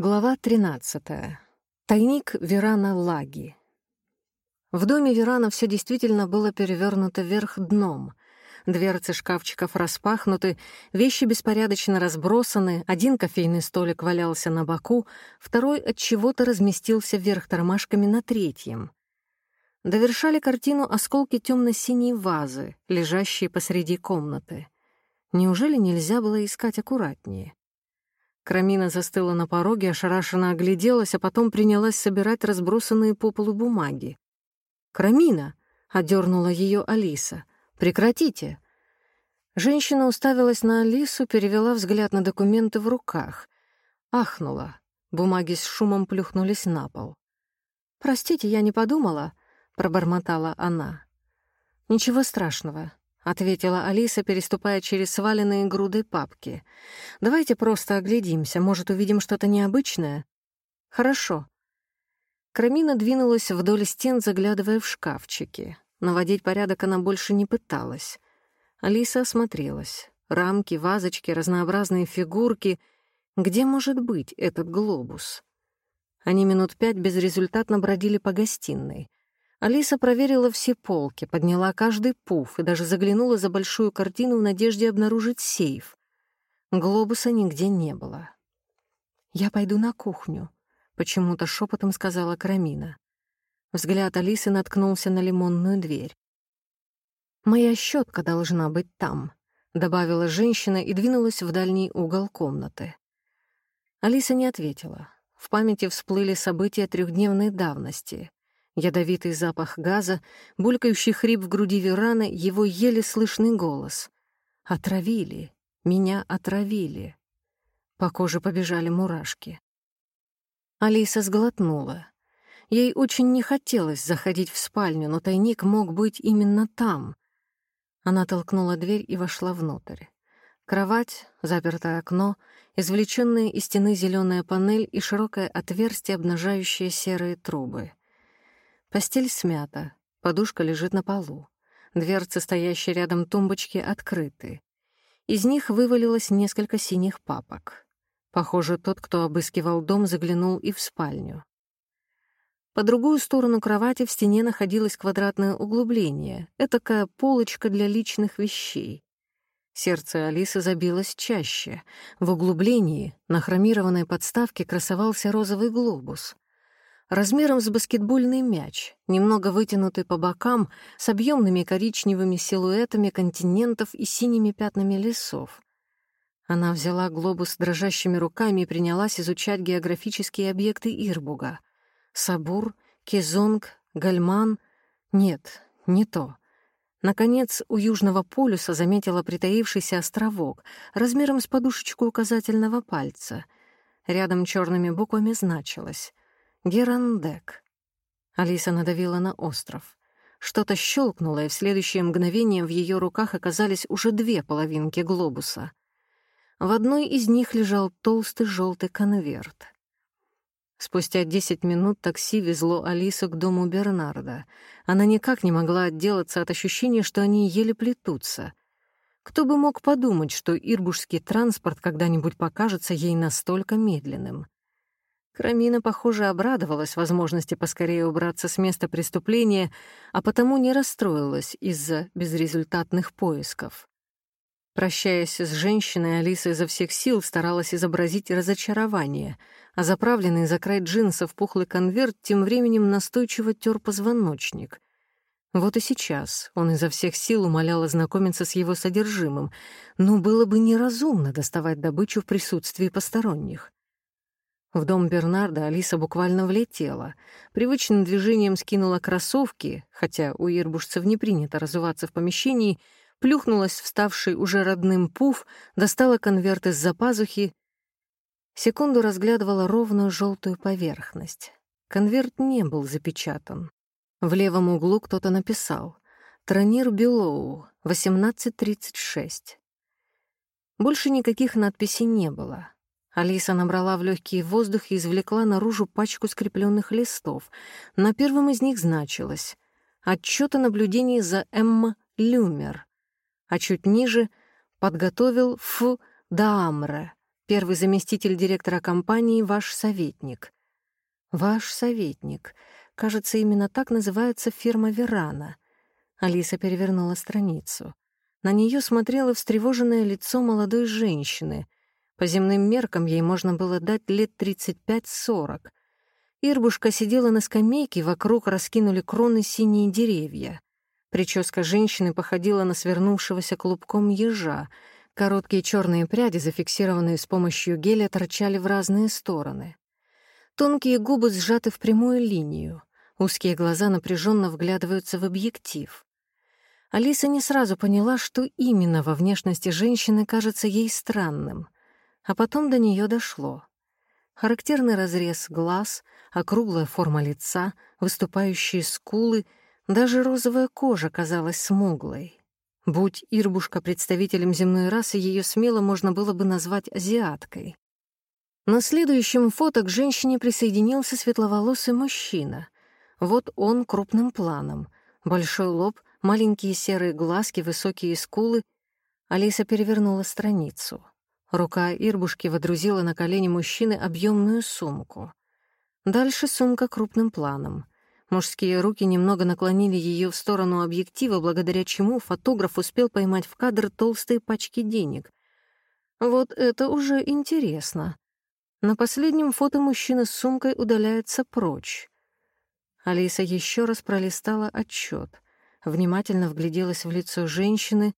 Глава 13. Тайник Верана Лаги. В доме Верана все действительно было перевернуто вверх дном. Дверцы шкафчиков распахнуты, вещи беспорядочно разбросаны, один кофейный столик валялся на боку, второй от чего-то разместился вверх тормашками на третьем. Довершали картину осколки темно-синей вазы, лежащие посреди комнаты. Неужели нельзя было искать аккуратнее? Крамина застыла на пороге, ошарашенно огляделась, а потом принялась собирать разбросанные по полу бумаги. «Крамина!» — одернула ее Алиса. «Прекратите!» Женщина уставилась на Алису, перевела взгляд на документы в руках. Ахнула. Бумаги с шумом плюхнулись на пол. «Простите, я не подумала», — пробормотала она. «Ничего страшного. — ответила Алиса, переступая через сваленные груды папки. «Давайте просто оглядимся, может, увидим что-то необычное?» «Хорошо». Крамина двинулась вдоль стен, заглядывая в шкафчики. Наводить порядок она больше не пыталась. Алиса осмотрелась. Рамки, вазочки, разнообразные фигурки. Где может быть этот глобус? Они минут пять безрезультатно бродили по гостиной. Алиса проверила все полки, подняла каждый пуф и даже заглянула за большую картину в надежде обнаружить сейф. Глобуса нигде не было. «Я пойду на кухню», — почему-то шепотом сказала Карамина. Взгляд Алисы наткнулся на лимонную дверь. «Моя щетка должна быть там», — добавила женщина и двинулась в дальний угол комнаты. Алиса не ответила. В памяти всплыли события трехдневной давности. Ядовитый запах газа, булькающий хрип в груди Вераны, его еле слышный голос. «Отравили! Меня отравили!» По коже побежали мурашки. Алиса сглотнула. Ей очень не хотелось заходить в спальню, но тайник мог быть именно там. Она толкнула дверь и вошла внутрь. Кровать, запертое окно, извлеченная из стены зеленая панель и широкое отверстие, обнажающее серые трубы. Постель смята, подушка лежит на полу. Дверцы, стоящие рядом тумбочки, открыты. Из них вывалилось несколько синих папок. Похоже, тот, кто обыскивал дом, заглянул и в спальню. По другую сторону кровати в стене находилось квадратное углубление, этакая полочка для личных вещей. Сердце Алисы забилось чаще. В углублении на хромированной подставке красовался розовый глобус — размером с баскетбольный мяч, немного вытянутый по бокам, с объемными коричневыми силуэтами континентов и синими пятнами лесов. Она взяла глобус дрожащими руками и принялась изучать географические объекты Ирбуга. Сабур, Кезонг, Гальман. Нет, не то. Наконец, у Южного полюса заметила притаившийся островок размером с подушечку указательного пальца. Рядом черными буквами значилось Герандек. Алиса надавила на остров. Что-то щелкнуло, и в следующее мгновение в ее руках оказались уже две половинки глобуса. В одной из них лежал толстый желтый конверт. Спустя десять минут такси везло Алису к дому Бернарда. Она никак не могла отделаться от ощущения, что они еле плетутся. Кто бы мог подумать, что ирбушский транспорт когда-нибудь покажется ей настолько медленным. Крамина, похоже, обрадовалась возможности поскорее убраться с места преступления, а потому не расстроилась из-за безрезультатных поисков. Прощаясь с женщиной, Алиса изо всех сил старалась изобразить разочарование, а заправленный за край джинсов пухлый конверт тем временем настойчиво тер позвоночник. Вот и сейчас он изо всех сил умолял ознакомиться с его содержимым, но было бы неразумно доставать добычу в присутствии посторонних. В дом Бернарда Алиса буквально влетела. Привычным движением скинула кроссовки, хотя у ирбушцев не принято разуваться в помещении, плюхнулась в ставший уже родным пуф, достала конверт из-за пазухи. Секунду разглядывала ровную желтую поверхность. Конверт не был запечатан. В левом углу кто-то написал «Тронир Белоу, 1836». Больше никаких надписей не было. Алиса набрала в легкий воздух и извлекла наружу пачку скрепленных листов. На первом из них значилось «Отчет о наблюдении за Эмма Люмер», а чуть ниже «Подготовил Ф. Даамре», Первый заместитель директора компании — ваш советник. Ваш советник. Кажется, именно так называется фирма «Верана». Алиса перевернула страницу. На нее смотрело встревоженное лицо молодой женщины. По земным меркам ей можно было дать лет 35-40. Ирбушка сидела на скамейке, вокруг раскинули кроны синие деревья. Прическа женщины походила на свернувшегося клубком ежа. Короткие черные пряди, зафиксированные с помощью геля, торчали в разные стороны. Тонкие губы сжаты в прямую линию. Узкие глаза напряженно вглядываются в объектив. Алиса не сразу поняла, что именно во внешности женщины кажется ей странным. А потом до нее дошло. Характерный разрез глаз, округлая форма лица, выступающие скулы, даже розовая кожа казалась смуглой. Будь Ирбушка представителем земной расы, ее смело можно было бы назвать азиаткой. На следующем фото к женщине присоединился светловолосый мужчина. Вот он крупным планом. Большой лоб, маленькие серые глазки, высокие скулы. Алиса перевернула страницу. Рука Ирбушки водрузила на колени мужчины объемную сумку. Дальше сумка крупным планом. Мужские руки немного наклонили ее в сторону объектива, благодаря чему фотограф успел поймать в кадр толстые пачки денег. Вот это уже интересно. На последнем фото мужчина с сумкой удаляется прочь. Алиса еще раз пролистала отчет, внимательно вгляделась в лицо женщины,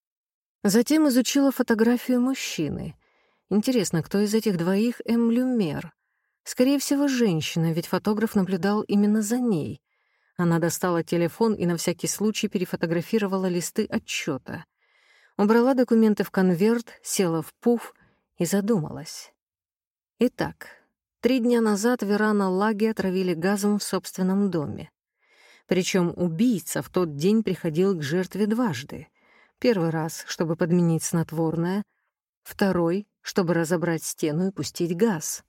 затем изучила фотографию мужчины. Интересно, кто из этих двоих Эм Люмер? Скорее всего, женщина, ведь фотограф наблюдал именно за ней. Она достала телефон и на всякий случай перефотографировала листы отчета. Убрала документы в конверт, села в пуф и задумалась. Итак, три дня назад Верана Лаги отравили газом в собственном доме. Причем убийца в тот день приходил к жертве дважды. Первый раз, чтобы подменить снотворное, второй, чтобы разобрать стену и пустить газ.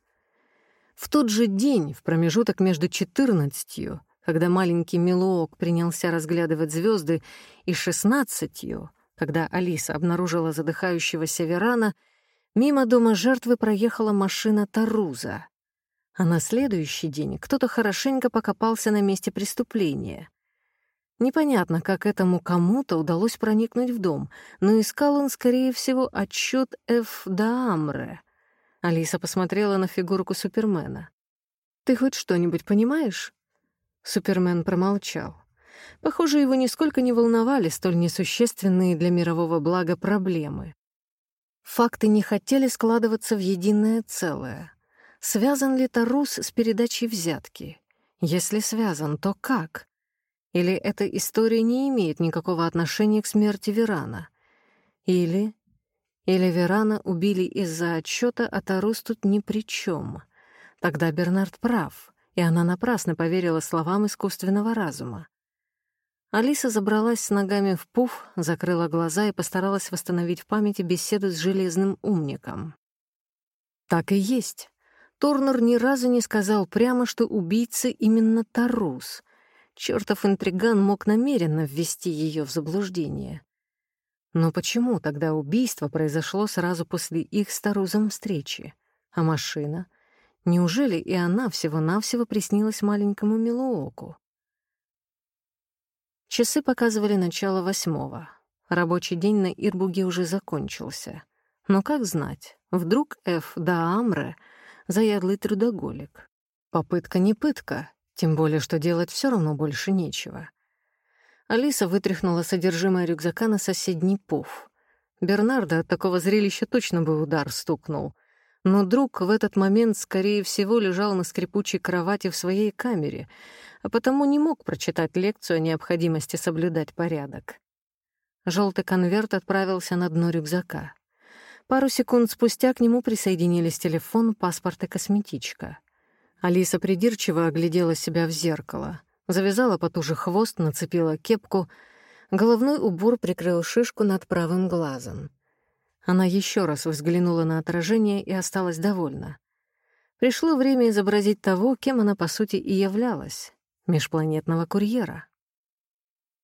В тот же день, в промежуток между четырнадцатью, когда маленький Милуок принялся разглядывать звезды, и шестнадцатью, когда Алиса обнаружила задыхающегося Верана, мимо дома жертвы проехала машина Таруза. А на следующий день кто-то хорошенько покопался на месте преступления. Непонятно, как этому кому-то удалось проникнуть в дом, но искал он, скорее всего, отчет Ф. Даамре. Алиса посмотрела на фигурку Супермена. «Ты хоть что-нибудь понимаешь?» Супермен промолчал. Похоже, его нисколько не волновали столь несущественные для мирового блага проблемы. Факты не хотели складываться в единое целое. Связан ли Тарус с передачей взятки? Если связан, то как? Или эта история не имеет никакого отношения к смерти Верана? Или... Или Верана убили из-за отчета, а Тарус тут ни при чем. Тогда Бернард прав, и она напрасно поверила словам искусственного разума. Алиса забралась с ногами в пуф, закрыла глаза и постаралась восстановить в памяти беседу с железным умником. Так и есть. Торнер ни разу не сказал прямо, что убийца именно Тарус — Чёртов интриган мог намеренно ввести её в заблуждение. Но почему тогда убийство произошло сразу после их с Тарузом встречи? А машина? Неужели и она всего-навсего приснилась маленькому Милуоку? Часы показывали начало восьмого. Рабочий день на Ирбуге уже закончился. Но как знать, вдруг Ф. да Амре — заядлый трудоголик. Попытка не пытка, тем более, что делать все равно больше нечего. Алиса вытряхнула содержимое рюкзака на соседний пуф. Бернарда от такого зрелища точно бы удар стукнул. Но друг в этот момент, скорее всего, лежал на скрипучей кровати в своей камере, а потому не мог прочитать лекцию о необходимости соблюдать порядок. Желтый конверт отправился на дно рюкзака. Пару секунд спустя к нему присоединились телефон, паспорт и косметичка — Алиса придирчиво оглядела себя в зеркало, завязала потуже хвост, нацепила кепку, головной убор прикрыл шишку над правым глазом. Она еще раз взглянула на отражение и осталась довольна. Пришло время изобразить того, кем она, по сути, и являлась — межпланетного курьера.